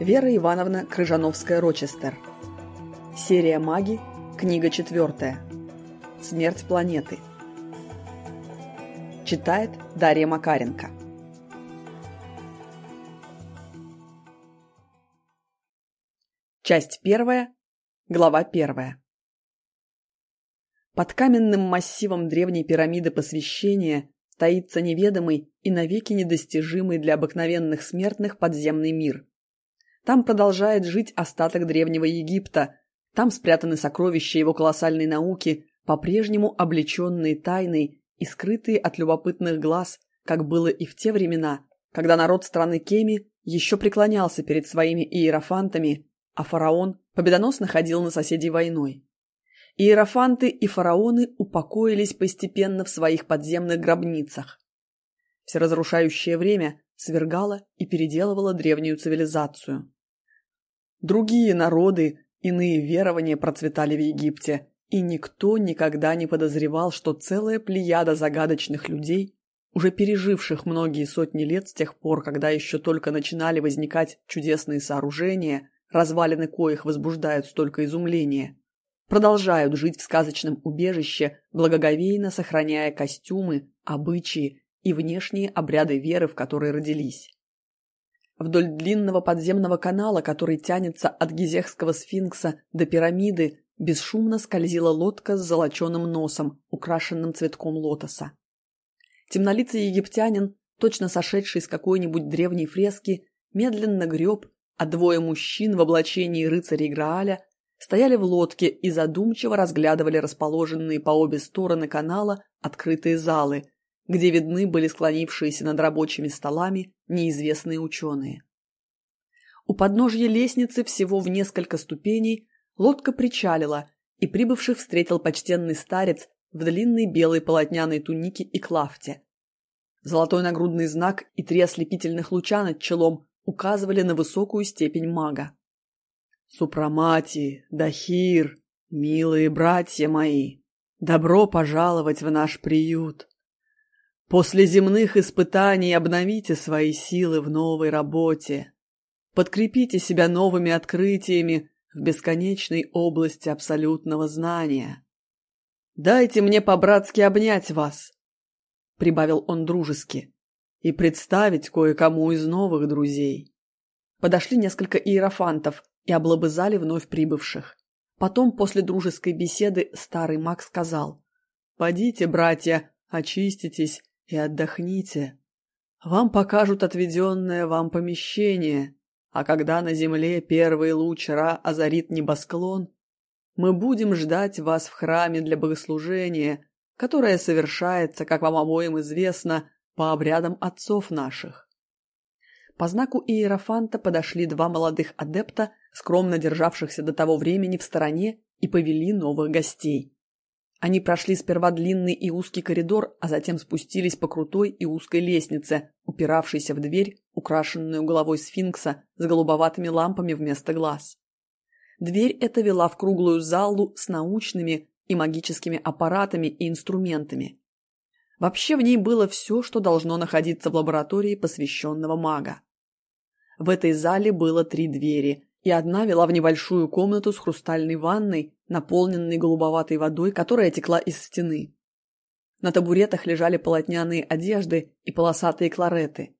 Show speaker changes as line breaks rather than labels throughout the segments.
Вера Ивановна Крыжановская-Рочестер. Серия «Маги», книга четвертая. «Смерть планеты». Читает Дарья Макаренко. Часть первая, глава первая. Под каменным массивом древней пирамиды посвящения таится неведомый и навеки недостижимый для обыкновенных смертных подземный мир. Там продолжает жить остаток древнего Египта, там спрятаны сокровища его колоссальной науки, по-прежнему облеченные тайной и скрытые от любопытных глаз, как было и в те времена, когда народ страны Кеми еще преклонялся перед своими иерофантами, а фараон победоносно ходил на соседей войной. Иерофанты и фараоны упокоились постепенно в своих подземных гробницах. Всеразрушающее время свергало и переделывало древнюю цивилизацию. Другие народы, иные верования процветали в Египте, и никто никогда не подозревал, что целая плеяда загадочных людей, уже переживших многие сотни лет с тех пор, когда еще только начинали возникать чудесные сооружения, развалины коих возбуждают столько изумления, продолжают жить в сказочном убежище, благоговейно сохраняя костюмы, обычаи и внешние обряды веры, в которой родились. Вдоль длинного подземного канала, который тянется от Гизехского сфинкса до пирамиды, бесшумно скользила лодка с золоченым носом, украшенным цветком лотоса. Темнолицый египтянин, точно сошедший с какой-нибудь древней фрески, медленно греб, а двое мужчин в облачении рыцарей Грааля стояли в лодке и задумчиво разглядывали расположенные по обе стороны канала открытые залы, где видны были склонившиеся над рабочими столами неизвестные ученые. У подножья лестницы всего в несколько ступеней лодка причалила, и прибывших встретил почтенный старец в длинной белой полотняной тунике и клафте. Золотой нагрудный знак и три ослепительных луча над челом указывали на высокую степень мага. Супрамати, Дахир, милые братья мои, добро пожаловать в наш приют. После земных испытаний обновите свои силы в новой работе. Подкрепите себя новыми открытиями в бесконечной области абсолютного знания. Дайте мне по-братски обнять вас, прибавил он дружески, и представить кое-кому из новых друзей. Подошли несколько иерофантов, и облобызали вновь прибывших. Потом, после дружеской беседы, старый маг сказал «Подите, братья, очиститесь и отдохните. Вам покажут отведенное вам помещение, а когда на земле первый луч Ра озарит небосклон, мы будем ждать вас в храме для богослужения, которое совершается, как вам обоим известно, по обрядам отцов наших. По знаку Иерофанта подошли два молодых адепта, скромно державшихся до того времени в стороне, и повели новых гостей. Они прошли сперва длинный и узкий коридор, а затем спустились по крутой и узкой лестнице, упиравшейся в дверь, украшенную головой сфинкса с голубоватыми лампами вместо глаз. Дверь эта вела в круглую залу с научными и магическими аппаратами и инструментами. Вообще в ней было все, что должно находиться в лаборатории посвященного мага. В этой зале было три двери, и одна вела в небольшую комнату с хрустальной ванной, наполненной голубоватой водой, которая текла из стены. На табуретах лежали полотняные одежды и полосатые клареты.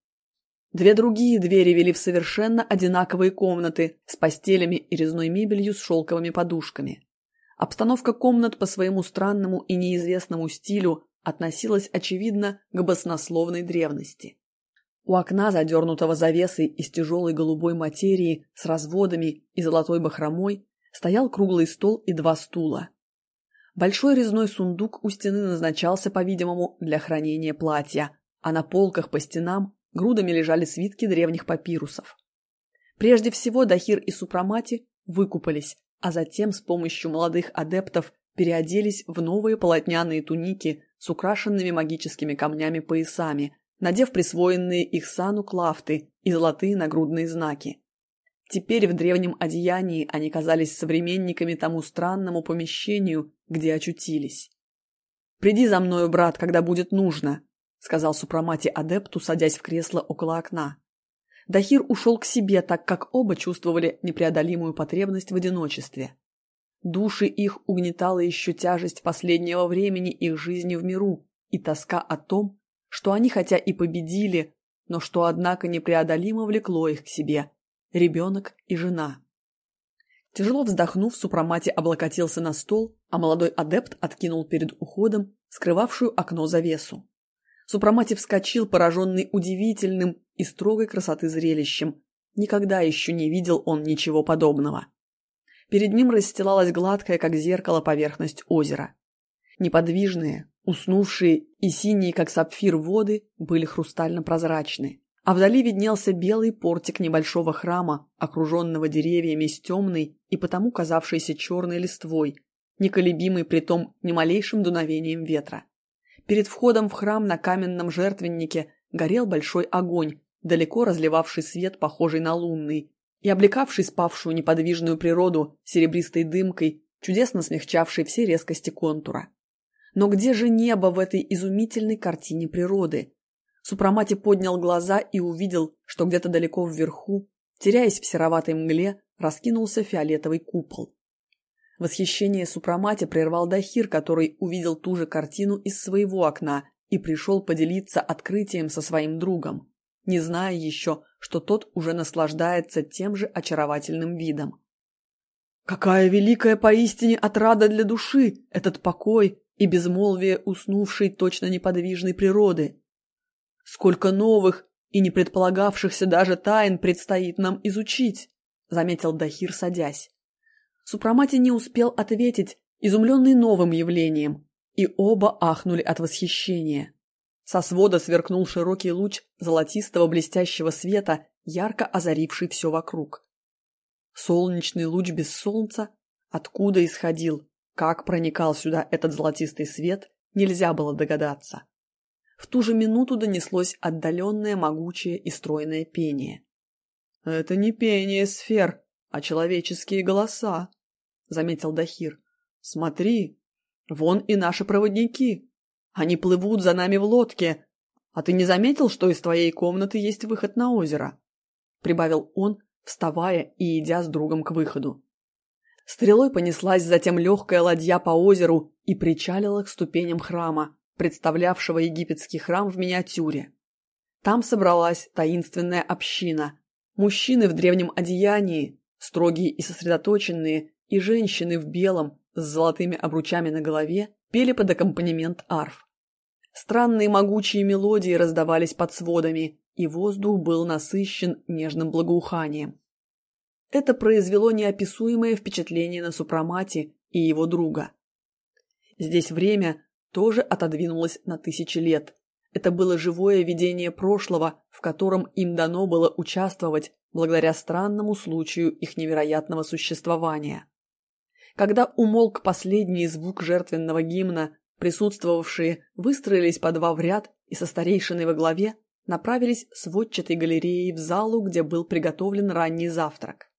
Две другие двери вели в совершенно одинаковые комнаты с постелями и резной мебелью с шелковыми подушками. Обстановка комнат по своему странному и неизвестному стилю относилась, очевидно, к баснословной древности. У окна, задернутого завесой из тяжелой голубой материи с разводами и золотой бахромой, стоял круглый стол и два стула. Большой резной сундук у стены назначался, по-видимому, для хранения платья, а на полках по стенам грудами лежали свитки древних папирусов. Прежде всего Дахир и Супрамати выкупались, а затем с помощью молодых адептов переоделись в новые полотняные туники с украшенными магическими камнями поясами, надев присвоенные их сану клафты и золотые нагрудные знаки. Теперь в древнем одеянии они казались современниками тому странному помещению, где очутились. «Приди за мною, брат, когда будет нужно», — сказал Супрамати адепту, садясь в кресло около окна. Дахир ушел к себе, так как оба чувствовали непреодолимую потребность в одиночестве. Души их угнетала еще тяжесть последнего времени их жизни в миру и тоска о том, что они хотя и победили, но что, однако, непреодолимо влекло их к себе – ребенок и жена. Тяжело вздохнув, Супрамати облокотился на стол, а молодой адепт откинул перед уходом скрывавшую окно завесу. Супрамати вскочил, пораженный удивительным и строгой красоты зрелищем. Никогда еще не видел он ничего подобного. Перед ним расстилалась гладкая, как зеркало, поверхность озера. Неподвижные, уснувшие и синие, как сапфир, воды были хрустально-прозрачны, а вдали виднелся белый портик небольшого храма, окруженного деревьями с темной и потому казавшейся черной листвой, неколебимой при том ни малейшим дуновением ветра. Перед входом в храм на каменном жертвеннике горел большой огонь, далеко разливавший свет, похожий на лунный, и облекавший спавшую неподвижную природу серебристой дымкой, чудесно смягчавшей все резкости контура. Но где же небо в этой изумительной картине природы? Супрамати поднял глаза и увидел, что где-то далеко вверху, теряясь в сероватой мгле, раскинулся фиолетовый купол. Восхищение Супрамати прервал Дахир, который увидел ту же картину из своего окна и пришел поделиться открытием со своим другом не зная еще, что тот уже наслаждается тем же очаровательным видом. Какая великая поистине отрада для души этот покой и безмолвие уснувшей точно неподвижной природы! Сколько новых и не предполагавшихся даже тайн предстоит нам изучить, заметил Дахир, садясь. Супрамати не успел ответить, изумленный новым явлением, и оба ахнули от восхищения. Со свода сверкнул широкий луч золотистого блестящего света, ярко озаривший все вокруг. Солнечный луч без солнца, откуда исходил, как проникал сюда этот золотистый свет, нельзя было догадаться. В ту же минуту донеслось отдаленное, могучее и стройное пение. «Это не пение сфер, а человеческие голоса», — заметил Дахир. «Смотри, вон и наши проводники. Они плывут за нами в лодке. А ты не заметил, что из твоей комнаты есть выход на озеро?» Прибавил он, вставая и идя с другом к выходу. Стрелой понеслась затем легкая ладья по озеру и причалила к ступеням храма, представлявшего египетский храм в миниатюре. Там собралась таинственная община. Мужчины в древнем одеянии, строгие и сосредоточенные, и женщины в белом с золотыми обручами на голове пели под аккомпанемент арф. Странные могучие мелодии раздавались под сводами, и воздух был насыщен нежным благоуханием. Это произвело неописуемое впечатление на Супрамати и его друга. Здесь время тоже отодвинулось на тысячи лет. Это было живое видение прошлого, в котором им дано было участвовать благодаря странному случаю их невероятного существования. Когда умолк последний звук жертвенного гимна, присутствовавшие выстроились по два в ряд и со старейшиной во главе направились с водчатой галереей в залу, где был приготовлен ранний завтрак.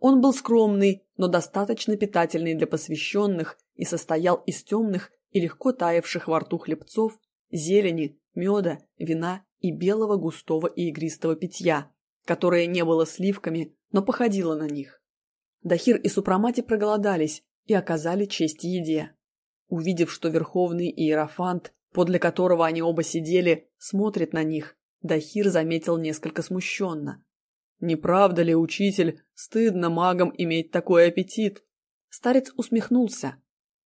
Он был скромный, но достаточно питательный для посвященных и состоял из темных и легко таявших во рту хлебцов, зелени, меда, вина и белого густого и игристого питья, которое не было сливками, но походило на них. Дахир и Супрамати проголодались и оказали честь еде. Увидев, что верховный иерофант, подле которого они оба сидели, смотрит на них, Дахир заметил несколько смущенно. «Не правда ли, учитель, стыдно магам иметь такой аппетит?» Старец усмехнулся.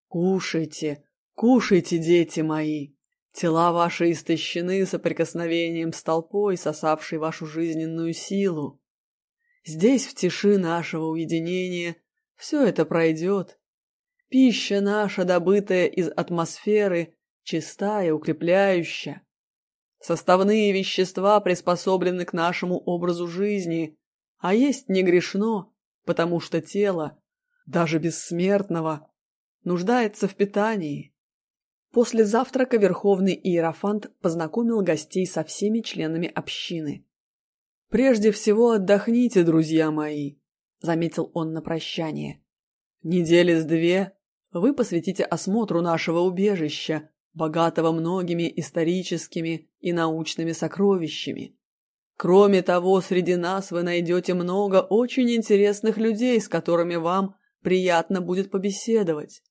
«Кушайте, кушайте, дети мои. Тела ваши истощены соприкосновением с толпой, сосавшей вашу жизненную силу. Здесь, в тиши нашего уединения, все это пройдет. Пища наша, добытая из атмосферы, чистая, укрепляющая. Составные вещества приспособлены к нашему образу жизни, а есть не грешно, потому что тело, даже бессмертного, нуждается в питании. После завтрака Верховный Иерофант познакомил гостей со всеми членами общины. «Прежде всего отдохните, друзья мои», — заметил он на прощание. «Недели с две вы посвятите осмотру нашего убежища, богатого многими историческими и научными сокровищами. Кроме того, среди нас вы найдете много очень интересных людей, с которыми вам приятно будет побеседовать.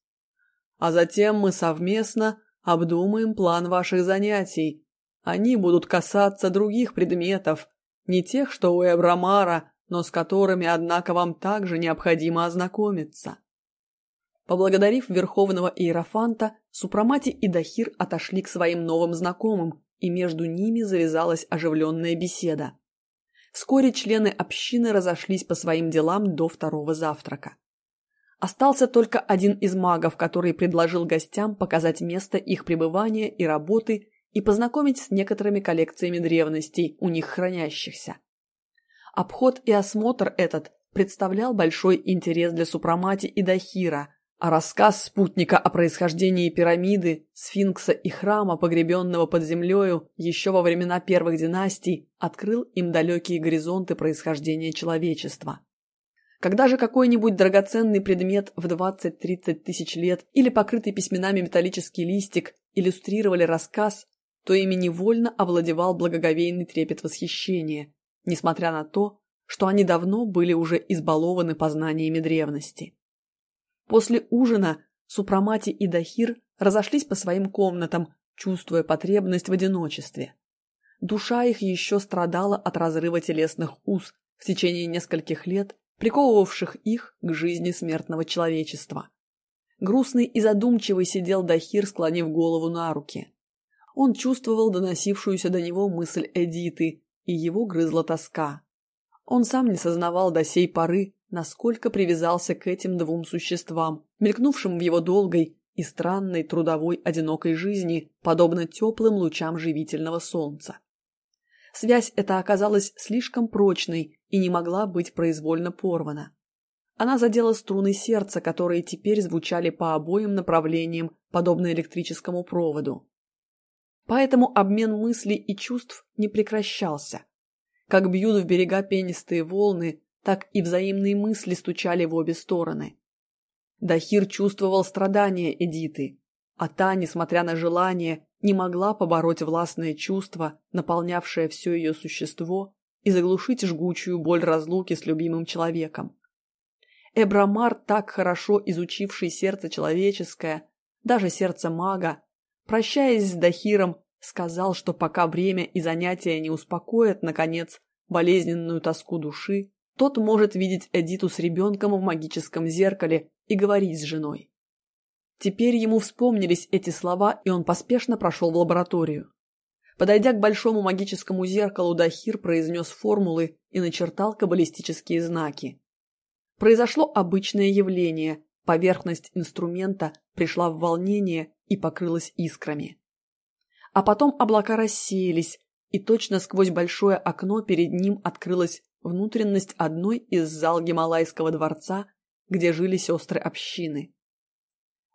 А затем мы совместно обдумаем план ваших занятий. Они будут касаться других предметов, не тех, что у Эбрамара, но с которыми, однако, вам также необходимо ознакомиться. Поблагодарив Верховного Иерофанта, Супрамати и Дахир отошли к своим новым знакомым, и между ними завязалась оживленная беседа. Вскоре члены общины разошлись по своим делам до второго завтрака. Остался только один из магов, который предложил гостям показать место их пребывания и работы и познакомить с некоторыми коллекциями древностей, у них хранящихся. Обход и осмотр этот представлял большой интерес для Супрамати и Дахира, а рассказ спутника о происхождении пирамиды, сфинкса и храма, погребенного под землею еще во времена первых династий, открыл им далекие горизонты происхождения человечества. Когда же какой-нибудь драгоценный предмет в 20-30 тысяч лет или покрытый письменами металлический листик иллюстрировали рассказ, то ими невольно овладевал благоговейный трепет восхищения, несмотря на то, что они давно были уже избалованы познаниями древности. После ужина Супрамати и Дахир разошлись по своим комнатам, чувствуя потребность в одиночестве. Душа их еще страдала от разрыва телесных уз в течение нескольких лет, приковывавших их к жизни смертного человечества. Грустный и задумчивый сидел Дахир, склонив голову на руки. Он чувствовал доносившуюся до него мысль Эдиты, и его грызла тоска. Он сам не сознавал до сей поры, насколько привязался к этим двум существам, мелькнувшим в его долгой и странной трудовой одинокой жизни, подобно теплым лучам живительного солнца. Связь эта оказалась слишком прочной и не могла быть произвольно порвана. Она задела струны сердца, которые теперь звучали по обоим направлениям, подобно электрическому проводу. Поэтому обмен мыслей и чувств не прекращался. Как бьют в берега пенистые волны, так и взаимные мысли стучали в обе стороны. Дахир чувствовал страдания Эдиты, а та, несмотря на желание, не могла побороть властное чувство, наполнявшее все ее существо, и заглушить жгучую боль разлуки с любимым человеком. Эбрамар, так хорошо изучивший сердце человеческое, даже сердце мага, прощаясь с Дахиром, сказал, что пока время и занятия не успокоят, наконец, болезненную тоску души, тот может видеть Эдиту с ребенком в магическом зеркале и говорить с женой. Теперь ему вспомнились эти слова, и он поспешно прошел в лабораторию. Подойдя к большому магическому зеркалу, Дахир произнес формулы и начертал каббалистические знаки. Произошло обычное явление, поверхность инструмента пришла в волнение и покрылась искрами. А потом облака рассеялись, и точно сквозь большое окно перед ним открылась внутренность одной из зал Гималайского дворца, где жили сестры общины.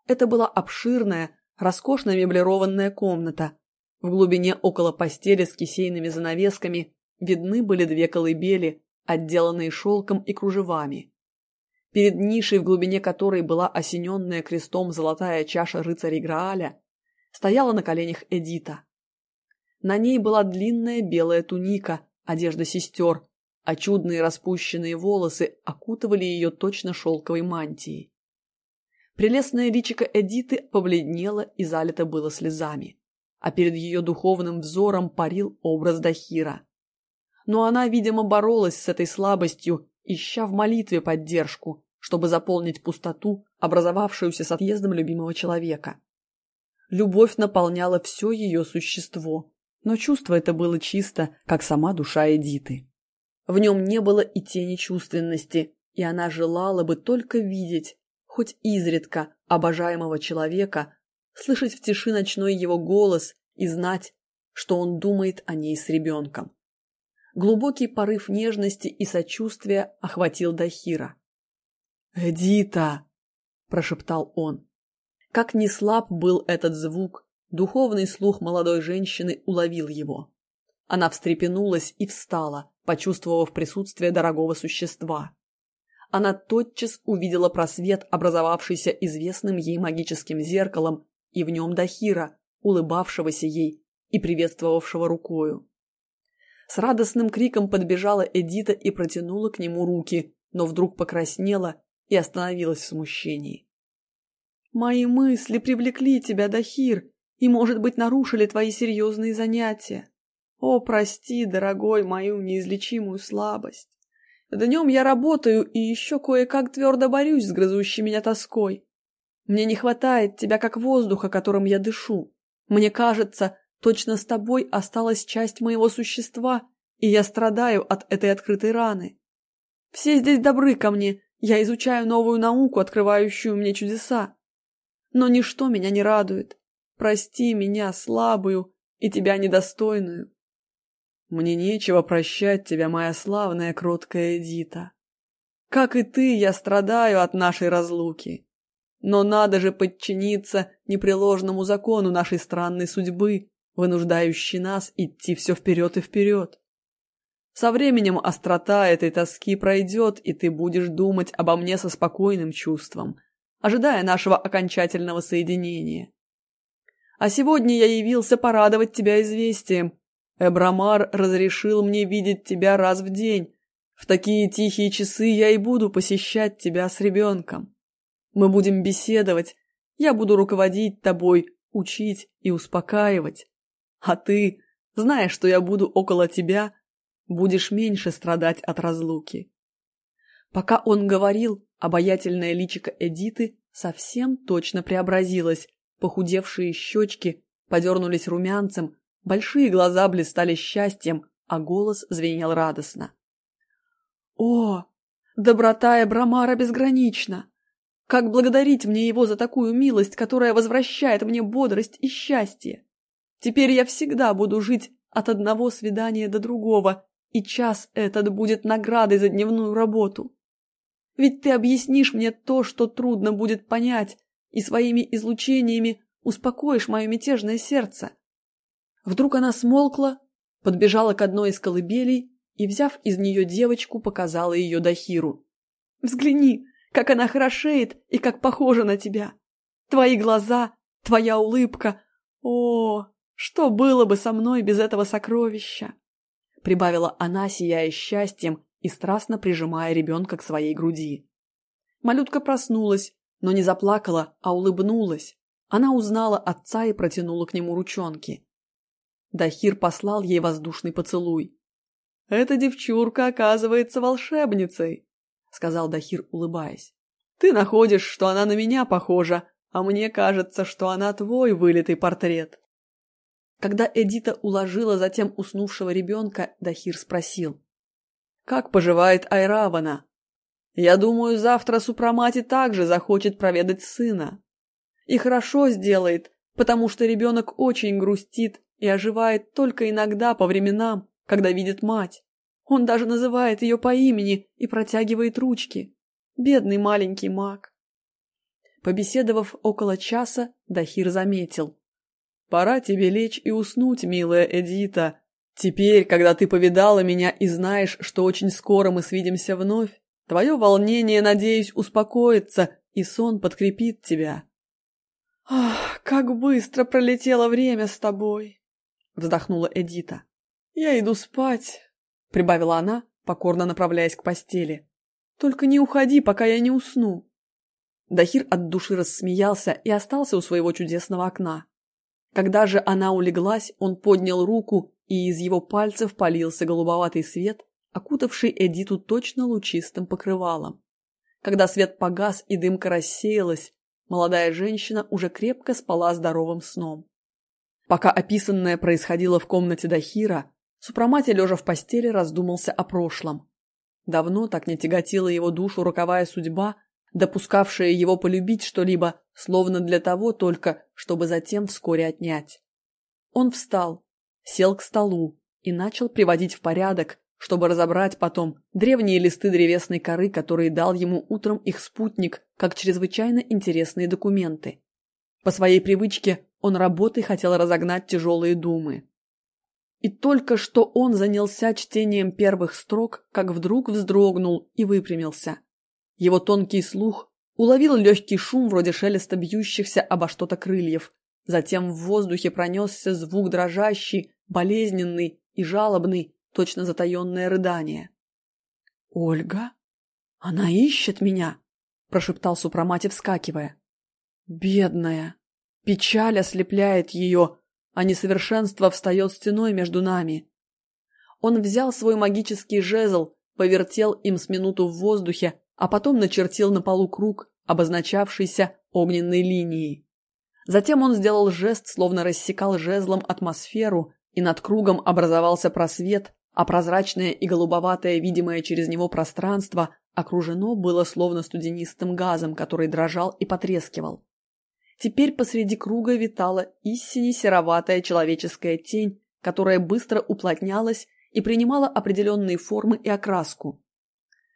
Это была обширная, роскошно меблированная комната. В глубине около постели с кисейными занавесками видны были две колыбели, отделанные шелком и кружевами. Перед нишей, в глубине которой была осененная крестом золотая чаша рыцарей Грааля, стояла на коленях Эдита. На ней была длинная белая туника, одежда сестер, а чудные распущенные волосы окутывали ее точно шелковой мантией. Прелестное личико Эдиты побледнело и залито было слезами, а перед ее духовным взором парил образ Дахира. Но она, видимо, боролась с этой слабостью, ища в молитве поддержку, чтобы заполнить пустоту, образовавшуюся с отъездом любимого человека. Любовь наполняла все ее существо, но чувство это было чисто, как сама душа Эдиты. В нем не было и тени чувственности, и она желала бы только видеть, хоть изредка, обожаемого человека, слышать в тиши ночной его голос и знать, что он думает о ней с ребенком. Глубокий порыв нежности и сочувствия охватил Дахира. «Эдита!» – прошептал он. Как ни слаб был этот звук, духовный слух молодой женщины уловил его. Она встрепенулась и встала, почувствовав присутствие дорогого существа. Она тотчас увидела просвет, образовавшийся известным ей магическим зеркалом, и в нем Дахира, улыбавшегося ей и приветствовавшего рукою. С радостным криком подбежала Эдита и протянула к нему руки, но вдруг покраснела и остановилась в смущении. «Мои мысли привлекли тебя, Дахир, и, может быть, нарушили твои серьезные занятия. О, прости, дорогой, мою неизлечимую слабость. Днем я работаю и еще кое-как твердо борюсь с грызущей меня тоской. Мне не хватает тебя как воздуха, которым я дышу. Мне кажется, точно с тобой осталась часть моего существа, и я страдаю от этой открытой раны. Все здесь добры ко мне, я изучаю новую науку, открывающую мне чудеса. Но ничто меня не радует. Прости меня, слабую, и тебя недостойную. Мне нечего прощать тебя, моя славная кроткая Эдита. Как и ты, я страдаю от нашей разлуки. Но надо же подчиниться непреложному закону нашей странной судьбы, вынуждающей нас идти все вперед и вперед. Со временем острота этой тоски пройдет, и ты будешь думать обо мне со спокойным чувством, ожидая нашего окончательного соединения. А сегодня я явился порадовать тебя известием. Эбрамар разрешил мне видеть тебя раз в день. В такие тихие часы я и буду посещать тебя с ребенком. Мы будем беседовать, я буду руководить тобой, учить и успокаивать. А ты, зная, что я буду около тебя, будешь меньше страдать от разлуки. Пока он говорил, обаятельное личико Эдиты совсем точно преобразилось, Похудевшие щечки подернулись румянцем, большие глаза блистали счастьем, а голос звенел радостно. «О, доброта Эбрамара безгранична! Как благодарить мне его за такую милость, которая возвращает мне бодрость и счастье? Теперь я всегда буду жить от одного свидания до другого, и час этот будет наградой за дневную работу. Ведь ты объяснишь мне то, что трудно будет понять, и своими излучениями успокоишь мое мятежное сердце. Вдруг она смолкла, подбежала к одной из колыбелей и, взяв из нее девочку, показала ее Дахиру. «Взгляни, как она хорошеет и как похожа на тебя! Твои глаза, твоя улыбка! О, что было бы со мной без этого сокровища!» Прибавила она, сияя счастьем и страстно прижимая ребенка к своей груди. Малютка проснулась, но не заплакала, а улыбнулась. Она узнала отца и протянула к нему ручонки. Дахир послал ей воздушный поцелуй. «Эта девчурка оказывается волшебницей», — сказал Дахир, улыбаясь. «Ты находишь, что она на меня похожа, а мне кажется, что она твой вылитый портрет». Когда Эдита уложила затем уснувшего ребенка, Дахир спросил. «Как поживает Айравана?» Я думаю, завтра Супрамати также захочет проведать сына. И хорошо сделает, потому что ребенок очень грустит и оживает только иногда по временам, когда видит мать. Он даже называет ее по имени и протягивает ручки. Бедный маленький маг. Побеседовав около часа, Дахир заметил. «Пора тебе лечь и уснуть, милая Эдита. Теперь, когда ты повидала меня и знаешь, что очень скоро мы свидимся вновь, Твое волнение, надеюсь, успокоится, и сон подкрепит тебя. «Ах, как быстро пролетело время с тобой!» — вздохнула Эдита. «Я иду спать», — прибавила она, покорно направляясь к постели. «Только не уходи, пока я не усну». Дахир от души рассмеялся и остался у своего чудесного окна. Когда же она улеглась, он поднял руку, и из его пальцев полился голубоватый свет, окутавший Эдиту точно лучистым покрывалом. Когда свет погас и дымка рассеялась, молодая женщина уже крепко спала здоровым сном. Пока описанное происходило в комнате Дахира, Супрамати, лежа в постели, раздумался о прошлом. Давно так не тяготила его душу роковая судьба, допускавшая его полюбить что-либо, словно для того только, чтобы затем вскоре отнять. Он встал, сел к столу и начал приводить в порядок чтобы разобрать потом древние листы древесной коры, которые дал ему утром их спутник, как чрезвычайно интересные документы. По своей привычке он работой хотел разогнать тяжелые думы. И только что он занялся чтением первых строк, как вдруг вздрогнул и выпрямился. Его тонкий слух уловил легкий шум вроде шелеста бьющихся обо что-то крыльев. Затем в воздухе пронесся звук дрожащий, болезненный и жалобный, точно затаенное рыдание. «Ольга? Она ищет меня!» – прошептал Супрамати, вскакивая. «Бедная! Печаль ослепляет ее, а несовершенство встает стеной между нами». Он взял свой магический жезл, повертел им с минуту в воздухе, а потом начертил на полу круг, обозначавшийся огненной линией. Затем он сделал жест, словно рассекал жезлом атмосферу, и над кругом образовался просвет, а прозрачное и голубоватое, видимое через него пространство, окружено было словно студенистым газом, который дрожал и потрескивал. Теперь посреди круга витала истине сероватая человеческая тень, которая быстро уплотнялась и принимала определенные формы и окраску.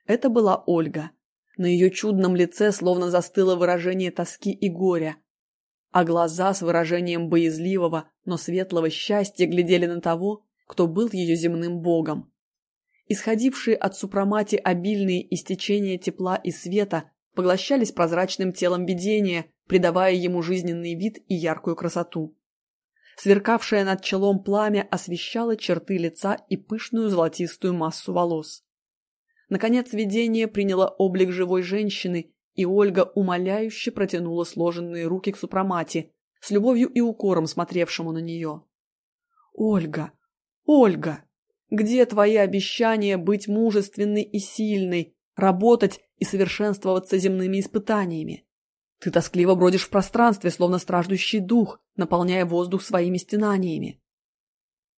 Это была Ольга. На ее чудном лице словно застыло выражение тоски и горя, а глаза с выражением боязливого, но светлого счастья глядели на того, кто был ее земным богом. Исходившие от супрамати обильные истечения тепла и света поглощались прозрачным телом видения, придавая ему жизненный вид и яркую красоту. Сверкавшее над челом пламя освещало черты лица и пышную золотистую массу волос. Наконец видение приняло облик живой женщины, и Ольга умоляюще протянула сложенные руки к супрамати, с любовью и укором смотревшему на нее. «Ольга! Ольга! Где твои обещания быть мужественной и сильной, работать и совершенствоваться земными испытаниями? Ты тоскливо бродишь в пространстве, словно страждущий дух, наполняя воздух своими стенаниями.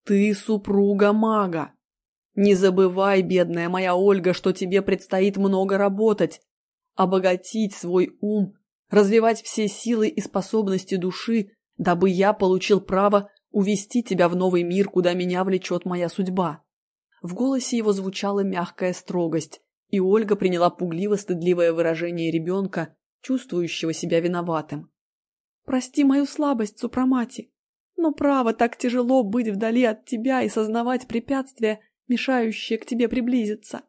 Ты супруга мага. Не забывай, бедная моя Ольга, что тебе предстоит много работать, обогатить свой ум, развивать все силы и способности души, дабы я получил право увести тебя в новый мир, куда меня влечет моя судьба. В голосе его звучала мягкая строгость, и Ольга приняла пугливо-стыдливое выражение ребенка, чувствующего себя виноватым. «Прости мою слабость, Супрамати, но право так тяжело быть вдали от тебя и сознавать препятствия, мешающие к тебе приблизиться.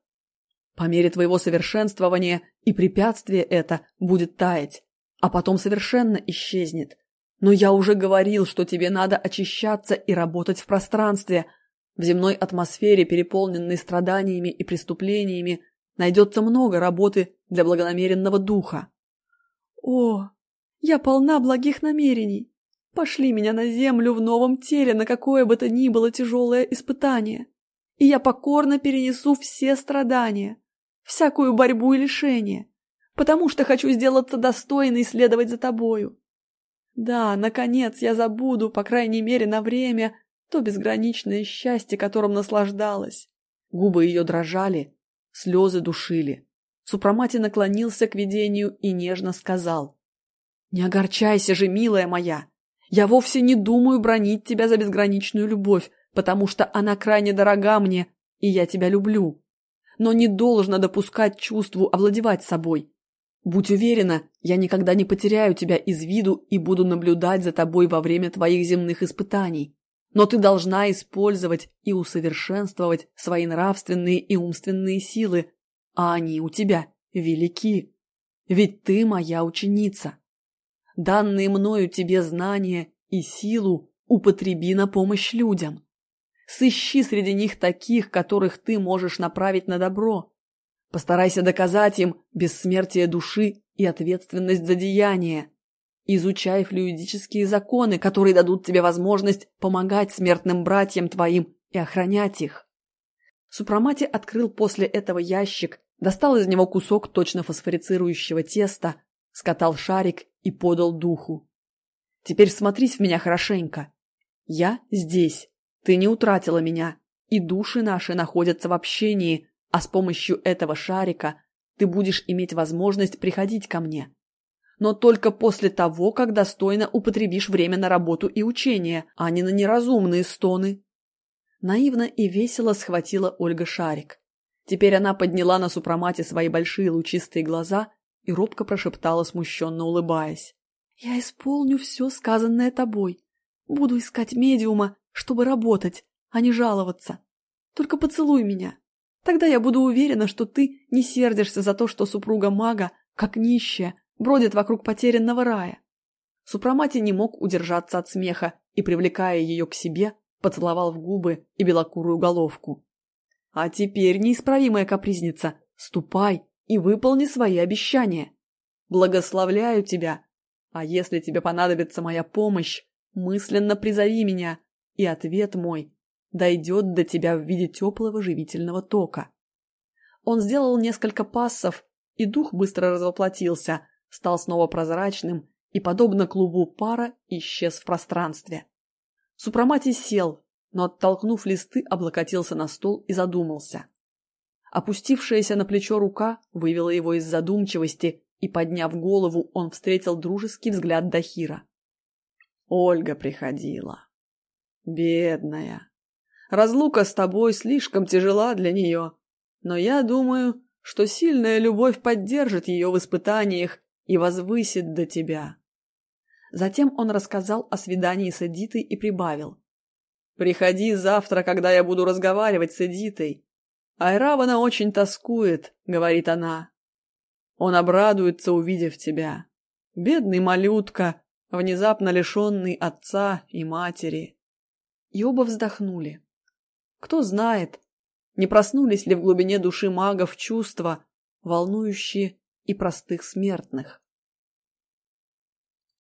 По мере твоего совершенствования и препятствие это будет таять, а потом совершенно исчезнет. Но я уже говорил, что тебе надо очищаться и работать в пространстве. В земной атмосфере, переполненной страданиями и преступлениями, найдется много работы для благонамеренного духа. О, я полна благих намерений. Пошли меня на землю в новом теле на какое бы то ни было тяжелое испытание, и я покорно перенесу все страдания, всякую борьбу и лишение, потому что хочу сделаться достойной следовать за тобою. Да, наконец я забуду, по крайней мере на время, то безграничное счастье, которым наслаждалась. Губы ее дрожали, слезы душили. Супрамати наклонился к видению и нежно сказал. «Не огорчайся же, милая моя! Я вовсе не думаю бронить тебя за безграничную любовь, потому что она крайне дорога мне, и я тебя люблю. Но не должно допускать чувству овладевать собой. Будь уверена, я никогда не потеряю тебя из виду и буду наблюдать за тобой во время твоих земных испытаний. Но ты должна использовать и усовершенствовать свои нравственные и умственные силы, а они у тебя велики. Ведь ты моя ученица. Данные мною тебе знания и силу употреби на помощь людям. Сыщи среди них таких, которых ты можешь направить на добро. Постарайся доказать им бессмертие души и ответственность за деяния. Изучай флюидические законы, которые дадут тебе возможность помогать смертным братьям твоим и охранять их. Супрамати открыл после этого ящик, достал из него кусок точно фосфорицирующего теста, скатал шарик и подал духу. Теперь смотрись в меня хорошенько. Я здесь. Ты не утратила меня, и души наши находятся в общении, а с помощью этого шарика ты будешь иметь возможность приходить ко мне. Но только после того, как достойно употребишь время на работу и учение, а не на неразумные стоны. Наивно и весело схватила Ольга шарик. Теперь она подняла на супромате свои большие лучистые глаза и робко прошептала, смущенно улыбаясь. «Я исполню все сказанное тобой. Буду искать медиума, чтобы работать, а не жаловаться. Только поцелуй меня. Тогда я буду уверена, что ты не сердишься за то, что супруга мага, как нищая, бродит вокруг потерянного рая». Супромати не мог удержаться от смеха и, привлекая ее к себе, поцеловал в губы и белокурую головку. А теперь, неисправимая капризница, ступай и выполни свои обещания. Благословляю тебя. А если тебе понадобится моя помощь, мысленно призови меня, и ответ мой дойдет до тебя в виде теплого живительного тока. Он сделал несколько пассов, и дух быстро развоплотился, стал снова прозрачным и, подобно клубу пара, исчез в пространстве. Супраматий сел, но, оттолкнув листы, облокотился на стол и задумался. Опустившаяся на плечо рука вывела его из задумчивости, и, подняв голову, он встретил дружеский взгляд Дахира. Ольга приходила. Бедная. Разлука с тобой слишком тяжела для нее, но я думаю, что сильная любовь поддержит ее в испытаниях и возвысит до тебя. Затем он рассказал о свидании с Эдитой и прибавил. «Приходи завтра, когда я буду разговаривать с Эдитой. Айравана очень тоскует», — говорит она. «Он обрадуется, увидев тебя. Бедный малютка, внезапно лишенный отца и матери». И оба вздохнули. Кто знает, не проснулись ли в глубине души магов чувства, волнующие и простых смертных.